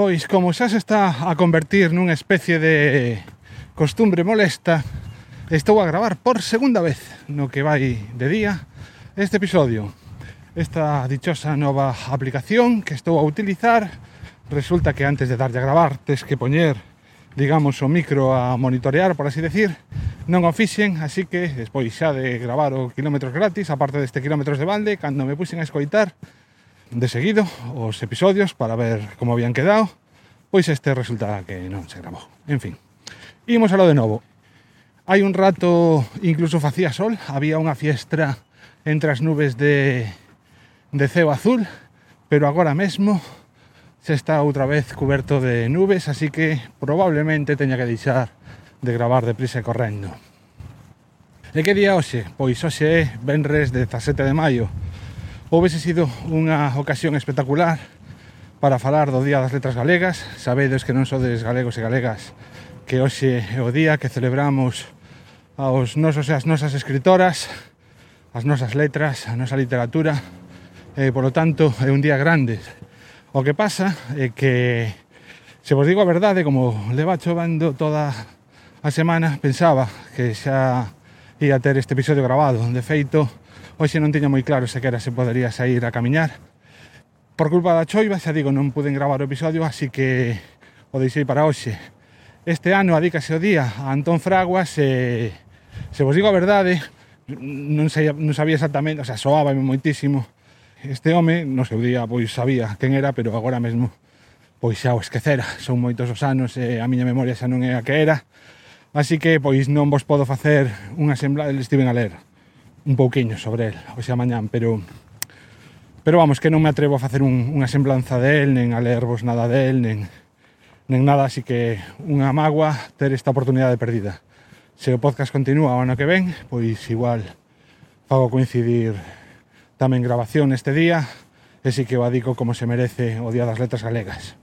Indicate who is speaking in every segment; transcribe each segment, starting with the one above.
Speaker 1: Pois como xa se está a convertir nunha especie de costumbre molesta, estou a gravar por segunda vez no que vai de día este episodio. Esta dichosa nova aplicación que estou a utilizar resulta que antes de darlle a gravar tes que poñer, digamos, o micro a monitorear, por así decir, non o fixen, así que despois xa de gravar o quilómetros gratis, aparte deste quilómetros de balde, cando me puxen a escoitar, de seguido os episodios para ver como habían quedado, pois este resulta que non se grabou. En fin, imos a lo de novo. Hai un rato incluso facía sol, había unha fiestra entre as nubes de, de ceo azul, pero agora mesmo se está outra vez coberto de nubes, así que probablemente teña que deixar de gravar deprisa e correndo. E que día hoxe? Pois hoxe é Benres 17 de maio houvese sido unha ocasión espectacular para falar do Día das Letras Galegas. Sabedes que non sodes galegos e galegas que hoxe é o día que celebramos aos nosos e as nosas escritoras, as nosas letras, a nosa literatura. E, por lo tanto, é un día grande. O que pasa é que, se vos digo a verdade, como leva chovando toda a semana, pensaba que xa ia ter este episodio grabado. De feito, Hoxe non tiña moi claro sequera se podería sair a camiñar. Por culpa da choiva, xa digo, non puden gravar o episodio, así que o deixei para hoxe. Este ano adícase o día a Antón Fraguas e, se vos digo a verdade, non, sei, non sabía exactamente, o sea, soaba moitísimo. Este home, no seu día, pois sabía quen era, pero agora mesmo pois xa o esquecera. Son moitos os anos e a miña memoria xa non é a que era. Así que, pois, non vos podo facer unha semblanza, estiven a ler un pouquiño sobre el hoxe a mañán, pero pero vamos, que non me atrevo a facer un, unha semblanza del, nen a lervos nada del, nen, nen nada, así que unha magua ter esta oportunidade perdida. Se o podcast continúa o ano que ven, pois igual fago coincidir tamén grabación este día, e si que o adico como se merece o Día das Letras Galegas.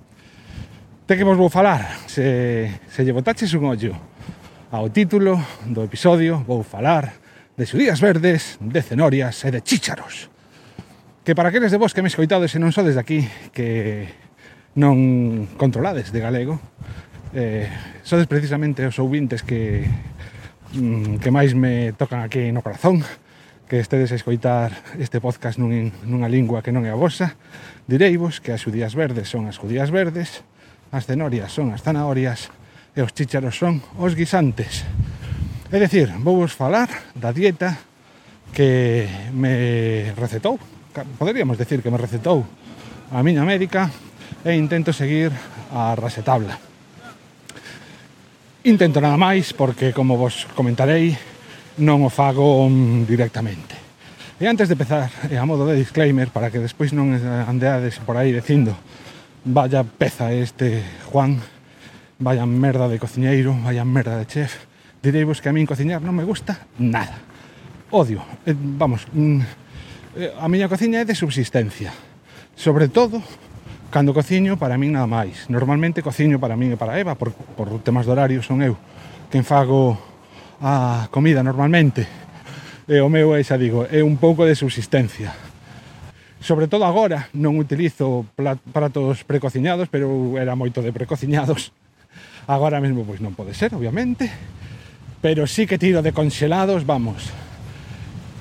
Speaker 1: Te que vos vou falar, se, se lle botaches un ollo ao título do episodio, vou falar de xudías verdes, de cenorias e de chícharos. Que para aqueles de vos que me escoitades e non sodes aquí que non controlades de galego, eh, sodes precisamente os ouvintes que mm, que máis me tocan aquí no corazón, que estedes a escoitar este podcast nun, nunha lingua que non é a vosa, direivos que as judías verdes son as judías verdes, as cenorias son as zanahorias e os chícharos son os guisantes. É dicir, vou vos falar da dieta que me recetou, poderíamos decir que me recetou a miña médica e intento seguir a rasetabla. Intento nada máis porque, como vos comentarei, non o fago directamente. E antes de empezar, e a modo de disclaimer, para que despois non andeades por aí dicindo vaya peza este Juan, vaya merda de cociñeiro, vaya merda de chef, direivos que a min cociñar non me gusta nada. Odio. Eh, vamos, mm, eh, a miña cociña é de subsistencia. Sobre todo, cando cociño para min nada máis. Normalmente cociño para min e para Eva, por, por temas de horario son eu quen fago a comida normalmente. E o meu é, xa digo, é un pouco de subsistencia. Sobre todo agora non utilizo pratos precociñados, pero era moito de precociñados. Agora mesmo pois non pode ser, obviamente Pero sí que tiro de conxelados, vamos.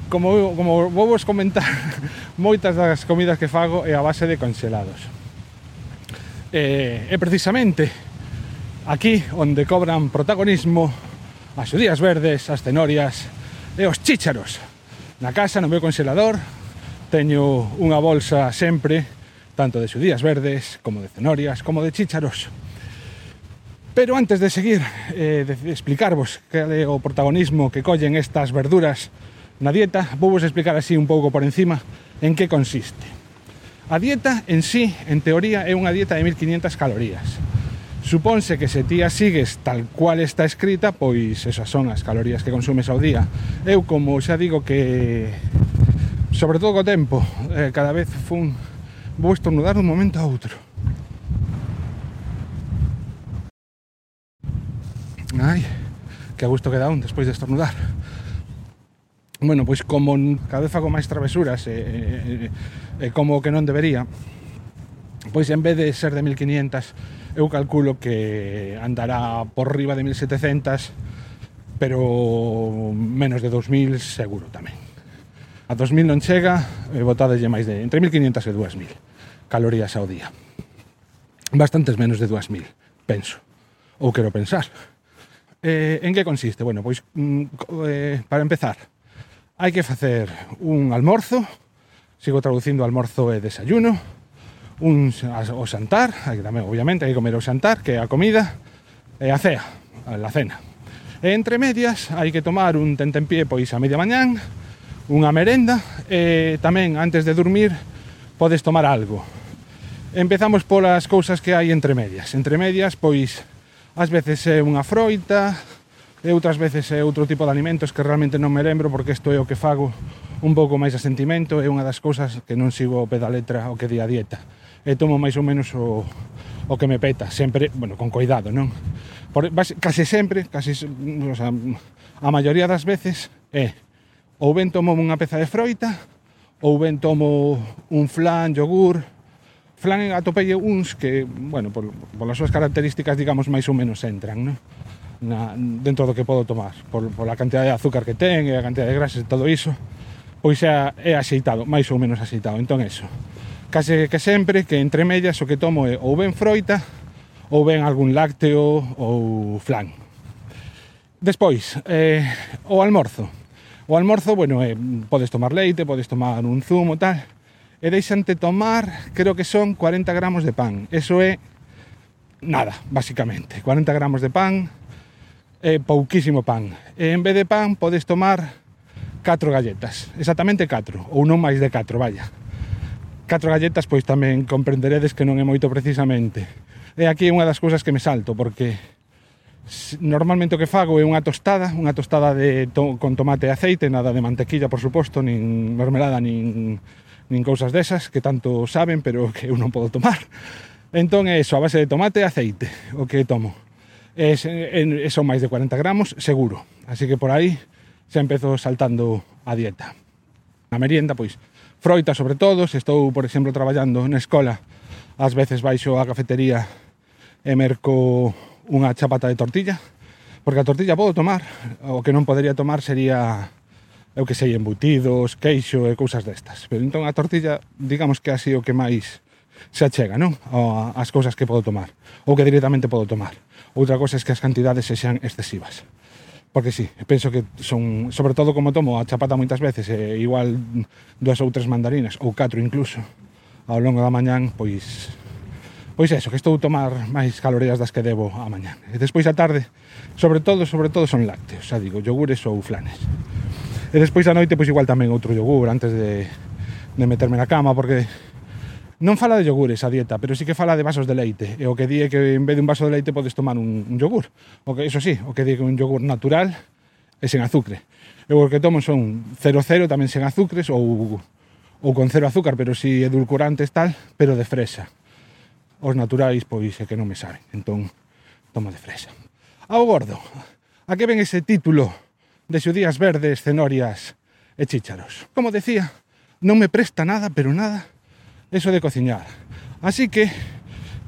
Speaker 1: Como, como vou vos comentar, moitas das comidas que fago é a base de conxelados. E, eh, e precisamente aquí onde cobran protagonismo as judías verdes, as cenorias e os chícharos. Na casa, no meu conxelador, teño unha bolsa sempre tanto de xudías verdes, como de cenorias, como de chícharos Pero antes de seguir, eh, de explicarvos cal é o protagonismo que collen estas verduras na dieta, vou vos explicar así un pouco por encima en que consiste. A dieta en sí, en teoría, é unha dieta de 1500 calorías. Supónse que se ti a sigues tal cual está escrita, pois esas son as calorías que consumes ao día. Eu, como xa digo que, sobre todo co tempo, eh, cada vez fun... Vou estornudar dun un momento a outro Ai, que a gusto queda un despois de estornudar. Bueno, pois como cada vez fago máis travesuras e, e, e como que non debería, pois en vez de ser de 1500, eu calculo que andará por riba de 1700, pero menos de 2000 seguro tamén. A 2000 non chega, e botadelle máis de entre 1500 e 2000 calorías ao día. Bastantes menos de 2000, penso. Ou quero pensar. Eh, en que consiste? Bueno, pois mm, eh, para empezar, hai que facer un almorzo, sigo traducindo almorzo e desayuno, un, o xantar, hai que tamén, obviamente, hai que comer o xantar, que é a comida, e a cea, a cena. E entre medias hai que tomar un tentempié pois a media mañán, unha merenda, e tamén antes de dormir podes tomar algo. Empezamos polas cousas que hai entre medias. Entre medias, pois, ás veces é unha froita, e outras veces é outro tipo de alimentos que realmente non me lembro porque isto é o que fago un pouco máis a sentimento, é unha das cousas que non sigo o pé da letra o que di a dieta. E tomo máis ou menos o, o que me peta, sempre, bueno, con cuidado, non? Por, case sempre, case, o sea, a maioría das veces é ou ben tomo unha peza de froita, ou ben tomo un flan, yogur, Flan atopelle uns que, bueno, por, polas súas características, digamos, máis ou menos entran, non? Na, dentro do que podo tomar, por, por a cantidad de azúcar que ten e a cantidad de grasas e todo iso, pois é, é axeitado, máis ou menos axeitado. Entón, eso, case que sempre que entre mellas o que tomo é ou ben froita, ou ben algún lácteo ou flan. Despois, eh, o almorzo. O almorzo, bueno, eh, podes tomar leite, podes tomar un zumo, tal, e deixante tomar, creo que son 40 gramos de pan. Eso é nada, basicamente. 40 gramos de pan, é pouquísimo pan. E en vez de pan podes tomar 4 galletas, exactamente 4, ou non máis de 4, vaya. 4 galletas pois tamén comprenderedes que non é moito precisamente. E aquí é unha das cousas que me salto, porque normalmente o que fago é unha tostada, unha tostada de to con tomate e aceite, nada de mantequilla, por suposto, nin mermelada, nin nin cousas desas que tanto saben, pero que eu non podo tomar. Entón é iso, a base de tomate e aceite, o que tomo. E, e, e son máis de 40 gramos, seguro. Así que por aí se empezo saltando a dieta. Na merienda, pois, froita sobre todo, se estou, por exemplo, traballando na escola, ás veces baixo á cafetería e merco unha chapata de tortilla, porque a tortilla podo tomar, o que non podería tomar sería eu que sei, embutidos, queixo e cousas destas. Pero entón a tortilla, digamos que así o que máis se achega, non? O, as cousas que podo tomar, ou que directamente podo tomar. Outra cousa é que as cantidades se sean excesivas. Porque sí, penso que son, sobre todo como tomo a chapata moitas veces, e igual dúas ou tres mandarinas, ou catro incluso, ao longo da mañán, pois Pois é, que estou a tomar máis calorías das que debo a mañán. E despois a tarde, sobre todo, sobre todo son lácteos, xa digo, yogures ou flanes. E despois da noite, pois igual tamén outro yogur antes de, de meterme na cama, porque non fala de yogures a dieta, pero sí que fala de vasos de leite. E o que di é que en vez de un vaso de leite podes tomar un, un yogur. O que, eso sí, o que di que un yogur natural e sen azucre. Eu o que tomo son 00 tamén sen azucres ou, ou con cero azúcar, pero si edulcorantes tal, pero de fresa. Os naturais, pois, é que non me saben. Entón, tomo de fresa. Ao gordo, a que ven ese título de xudías verdes, cenorias e chícharos. Como decía, non me presta nada, pero nada, eso de cociñar. Así que,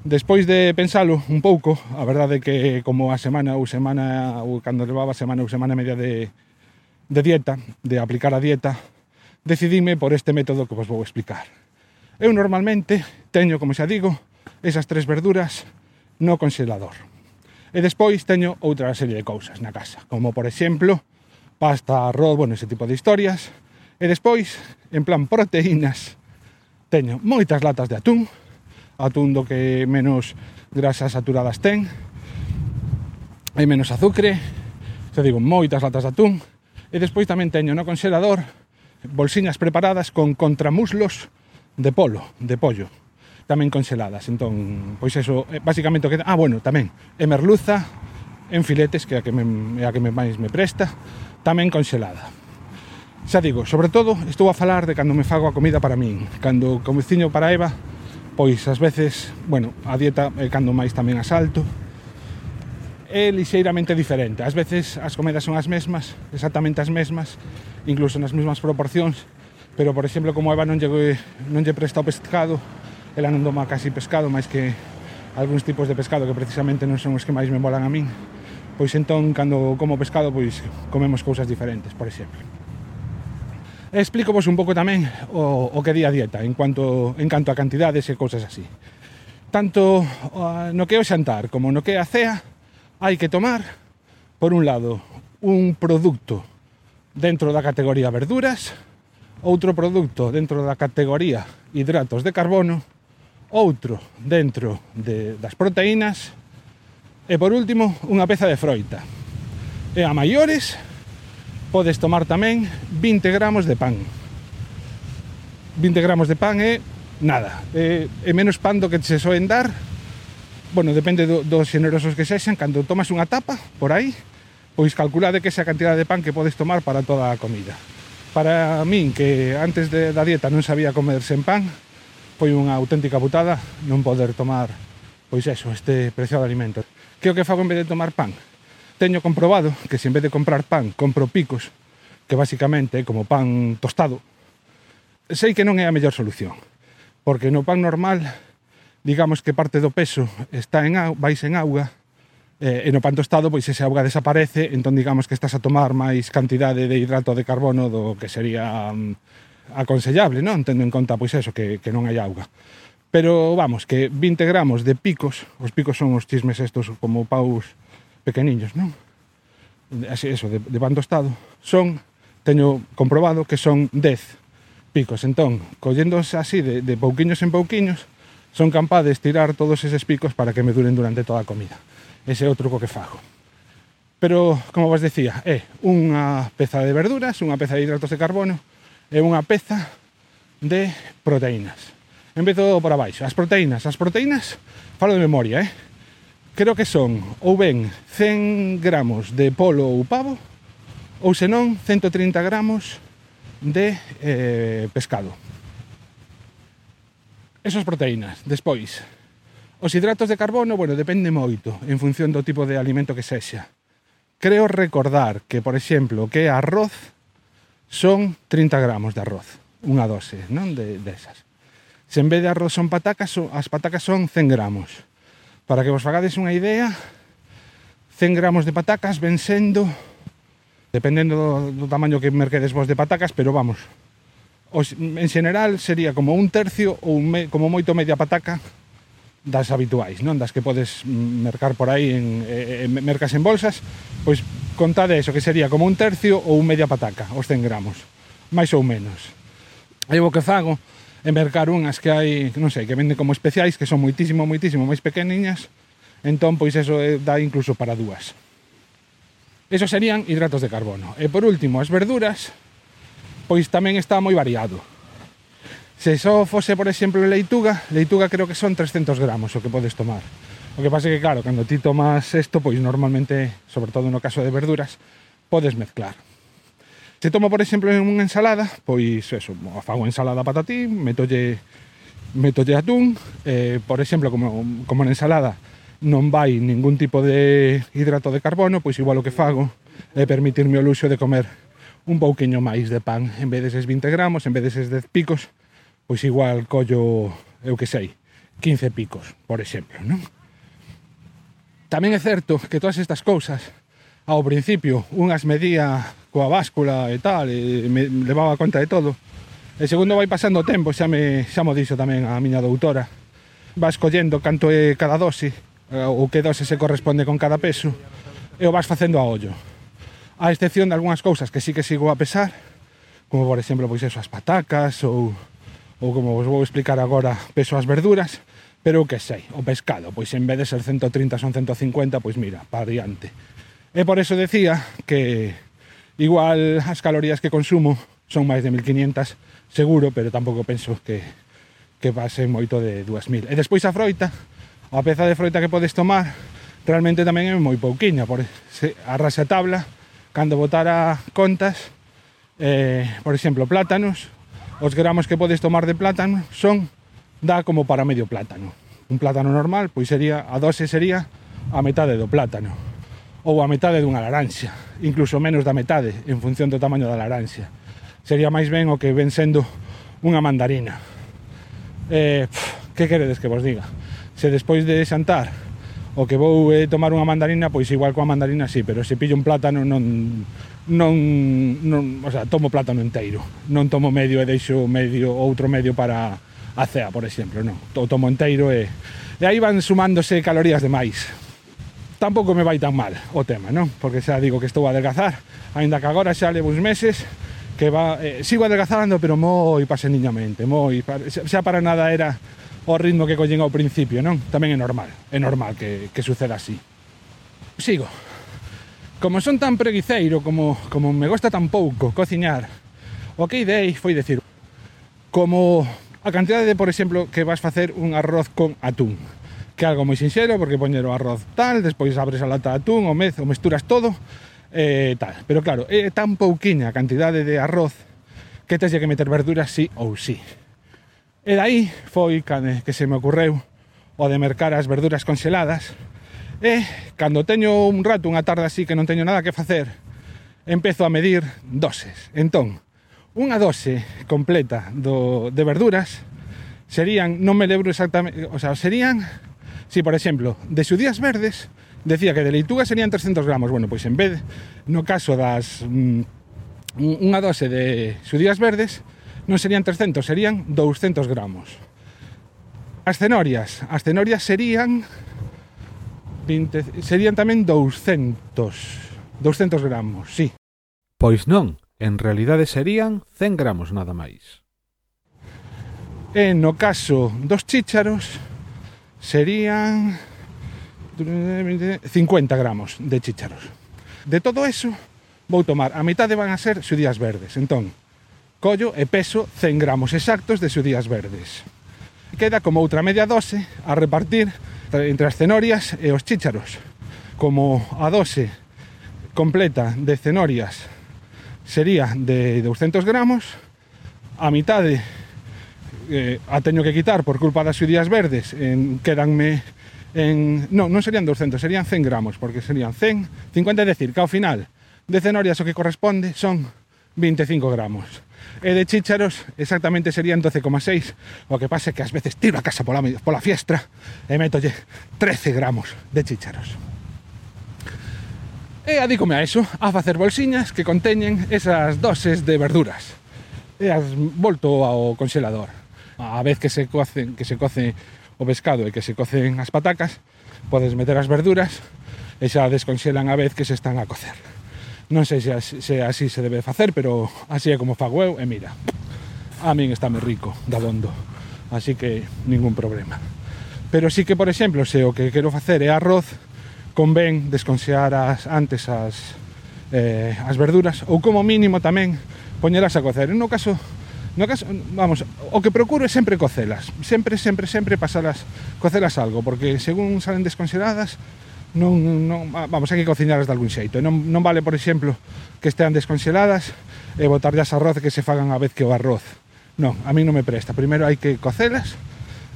Speaker 1: despois de pensalo un pouco, a verdade é que como a semana ou semana, ou cando levaba semana ou semana media de, de dieta, de aplicar a dieta, decidime por este método que vos vou explicar. Eu normalmente teño, como xa digo, esas tres verduras no congelador. E despois teño outra serie de cousas na casa, como por exemplo pasta, arroz, bueno, ese tipo de historias. E despois, en plan proteínas, teño moitas latas de atún, atún do que menos grasas saturadas ten, e menos azucre, xa digo, moitas latas de atún, e despois tamén teño no congelador bolsiñas preparadas con contramuslos de polo, de pollo, tamén conxeladas. Entón, pois eso, eh, basicamente o que... Ah, bueno, tamén, e merluza en filetes, que é a que, me, a que me máis me presta, tamén conxelada. Xa digo, sobre todo estou a falar de cando me fago a comida para min, cando comeciño para Eva, pois ás veces, bueno, a dieta é cando máis tamén asalto, é lixeiramente diferente. Ás veces as comidas son as mesmas, exactamente as mesmas, incluso nas mesmas proporcións, pero por exemplo como Eva non lle, non lle presta o pescado, ela non doma casi pescado máis que algúns tipos de pescado que precisamente non son os que máis me molan a min, pois entón cando como pescado pois comemos cousas diferentes, por exemplo. Explico vos un pouco tamén o, o que di a dieta en cuanto en canto a cantidades e cousas así. Tanto uh, no que é o xantar como no que é a cea, hai que tomar, por un lado, un produto dentro da categoría verduras, outro produto dentro da categoría hidratos de carbono, outro dentro de, das proteínas, E por último, unha peza de froita. E a maiores podes tomar tamén 20 gramos de pan. 20 gramos de pan é nada. É, é menos pan do que se soen dar. Bueno, depende do, dos generosos que sexan. Cando tomas unha tapa, por aí, pois calculade que esa cantidad de pan que podes tomar para toda a comida. Para min, que antes de, da dieta non sabía comer sen pan, foi unha auténtica putada non poder tomar pois eso, este preciado alimento que o que fago en vez de tomar pan? Teño comprobado que se en vez de comprar pan compro picos, que basicamente é como pan tostado, sei que non é a mellor solución, porque no pan normal digamos que parte do peso está en vais en auga eh, e no pan tostado pois ese auga desaparece entón digamos que estás a tomar máis cantidade de hidrato de carbono do que sería um, aconsellable non? Tendo en conta pois eso que, que non hai auga. Pero vamos, que 20 gramos de picos, os picos son os chismes estos como paus pequeniños, non? Así, eso, de, de pan tostado, son, teño comprobado que son 10 picos. Entón, collendos así de, de pouquiños en pouquiños, son capaz de estirar todos eses picos para que me duren durante toda a comida. Ese é o truco que fago. Pero, como vos decía, é unha peza de verduras, unha peza de hidratos de carbono e unha peza de proteínas. Empezo por abaixo. As proteínas, as proteínas, falo de memoria, eh? Creo que son ou ben 100 gramos de polo ou pavo, ou senón 130 gramos de eh, pescado. Esas proteínas. Despois, os hidratos de carbono, bueno, depende moito en función do tipo de alimento que sexa. Creo recordar que, por exemplo, que arroz son 30 gramos de arroz, unha dose, non? De, desas. Se en vez de arroz son patacas, as patacas son 100 gramos. Para que vos fagades unha idea, 100 gramos de patacas ven sendo, dependendo do, do tamaño que merquedes vos de patacas, pero vamos, os, en general sería como un tercio ou un me, como moito media pataca das habituais, non das que podes mercar por aí en, en, en mercas en bolsas, pois contade eso, que sería como un tercio ou un media pataca, os 100 gramos, máis ou menos. Aí o que fago e mercar unhas que hai, non sei, que venden como especiais, que son moitísimo, moitísimo máis pequeniñas, entón, pois, eso eh, dá incluso para dúas. Eso serían hidratos de carbono. E por último, as verduras, pois tamén está moi variado. Se só fose, por exemplo, leituga, leituga creo que son 300 gramos o que podes tomar. O que pasa é que, claro, cando ti tomas isto, pois normalmente, sobre todo no caso de verduras, podes mezclar. Se toma, por exemplo, en unha ensalada, pois eso, fago ensalada patatín, metolle, metolle atún, eh, por exemplo, como, como na ensalada non vai ningún tipo de hidrato de carbono, pois igual o que fago é permitirme o luxo de comer un pouquiño máis de pan, en vez deses 20 gramos, en vez deses 10 picos, pois igual collo, eu que sei, 15 picos, por exemplo, non? Tamén é certo que todas estas cousas, ao principio, unhas medía coa báscula e tal, e me levaba conta de todo. E segundo vai pasando o tempo, xa me, xa mo dixo tamén a miña doutora. Vas collendo canto é cada dose, eh, ou que dose se corresponde con cada peso, e o vas facendo a ollo. A excepción de algunhas cousas que sí que sigo a pesar, como por exemplo, pois eso, as patacas, ou, ou como vos vou explicar agora, peso as verduras, pero o que sei, o pescado, pois en vez de ser 130 son 150, pois mira, para diante. E por eso decía que Igual as calorías que consumo son máis de 1500, seguro, pero tampouco penso que, que pase moito de 2000. E despois a froita, a peza de froita que podes tomar, realmente tamén é moi pouquiña, por se arrasa a tabla, cando botara contas, eh, por exemplo, plátanos, os gramos que podes tomar de plátano son dá como para medio plátano. Un plátano normal, pois sería a dose sería a metade do plátano ou a metade dunha laranxa, incluso menos da metade, en función do tamaño da laranxa. Sería máis ben o que ven sendo unha mandarina. Eh, pff, que queredes que vos diga? Se despois de xantar o que vou é tomar unha mandarina, pois igual coa mandarina sí, pero se pillo un plátano non, non, non, o sea, tomo plátano inteiro, non tomo medio e deixo medio outro medio para a cea, por exemplo, non. O tomo inteiro e, e aí van sumándose calorías de máis tampouco me vai tan mal o tema, non? Porque xa digo que estou a adelgazar, aínda que agora xa levo uns meses que va, eh, sigo adelgazando, pero moi paseniñamente, moi, xa para nada era o ritmo que collen ao principio, non? Tamén é normal, é normal que, que suceda así. Sigo. Como son tan preguiceiro, como, como me gosta tan pouco cociñar, o que idei foi decir, como a cantidade de, por exemplo, que vas facer un arroz con atún, que é algo moi sinxero porque poñer o arroz tal, despois abres a lata de atún, o mez, o mesturas todo, e eh, tal. Pero claro, é tan pouquiña a cantidade de arroz que tes que meter verduras sí ou sí. E dai foi que se me ocorreu o de mercar as verduras conxeladas, e cando teño un rato, unha tarde así que non teño nada que facer, empezo a medir doses. Entón, unha dose completa do, de verduras serían, non me lembro exactamente, o sea, serían Si, por exemplo, de xudías verdes, decía que de leituga serían 300 gramos. Bueno, pois en vez, no caso das... Mm, unha dose de xudías verdes non serían 300, serían 200 gramos. As cenorias, as cenorias serían 20, serían tamén 200, 200 gramos, sí.
Speaker 2: Pois non, en realidade serían 100 gramos nada máis.
Speaker 1: E no caso dos chícharos, serían 50 gramos de chícharos. De todo eso, vou tomar a mitade van a ser xudías verdes. Entón, collo e peso 100 gramos exactos de xudías verdes. Queda como outra media dose a repartir entre as cenorias e os chícharos. Como a dose completa de cenorias sería de 200 gramos, a mitade eh, a teño que quitar por culpa das xudías verdes en, quedanme en... Non, non serían 200, serían 100 gramos porque serían 100, 50 é decir que ao final de cenorias o que corresponde son 25 gramos. E de chícharos exactamente serían 12,6 o que pasa que ás veces tiro a casa pola, pola fiestra e metolle 13 gramos de chícharos. E adícome a eso a facer bolsiñas que conteñen esas doses de verduras. E as volto ao congelador a vez que se cocen, que se coce o pescado e que se cocen as patacas, podes meter as verduras e xa desconxelan a vez que se están a cocer. Non sei se, se así se debe facer, pero así é como fago eu e mira, a min está me rico, da bondo, así que ningún problema. Pero sí que, por exemplo, se o que quero facer é arroz, convén desconxear as, antes as, eh, as verduras ou como mínimo tamén poñeras a cocer. En no caso No caso, vamos, o que procuro é sempre cocelas, sempre, sempre, sempre pasalas, cocelas algo, porque según salen desconsideradas, non, non, vamos, hai que cociñalas de algún xeito. Non, non vale, por exemplo, que estean desconseladas e botarlas arroz que se fagan a vez que o arroz. Non, a mí non me presta. Primeiro hai que cocelas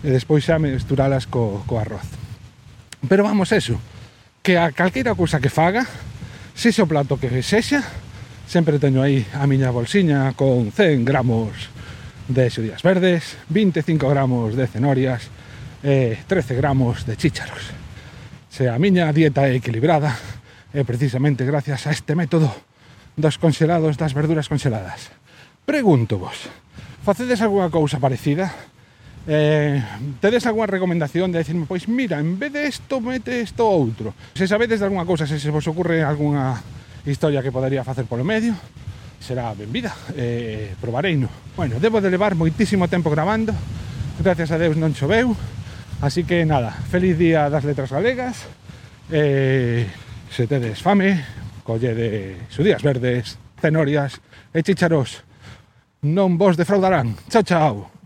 Speaker 1: e despois xa mesturalas co, co arroz. Pero vamos, eso, que a calqueira cousa que faga, se o plato que sexa, Sempre teño aí a miña bolsiña con 100 gramos de xudías verdes, 25 gramos de cenorias e 13 gramos de chícharos. Se a miña dieta é equilibrada, é precisamente gracias a este método dos conxelados das verduras conxeladas. Pregunto vos, facedes algunha cousa parecida? Eh, tedes algunha recomendación de decirme, pois mira, en vez de isto, mete isto outro. Se sabedes de alguna cousa, se se vos ocurre algunha historia que podería facer polo medio será benvida eh, probarei no. Bueno, debo de levar moitísimo tempo grabando gracias a Deus non choveu así que nada, feliz día das letras galegas eh, se tedes fame colledes xudías verdes cenorias e chicharos non vos defraudarán chao chao